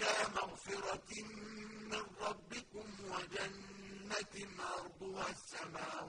إلى مغفرة من ربكم وجنة عرضها السماوات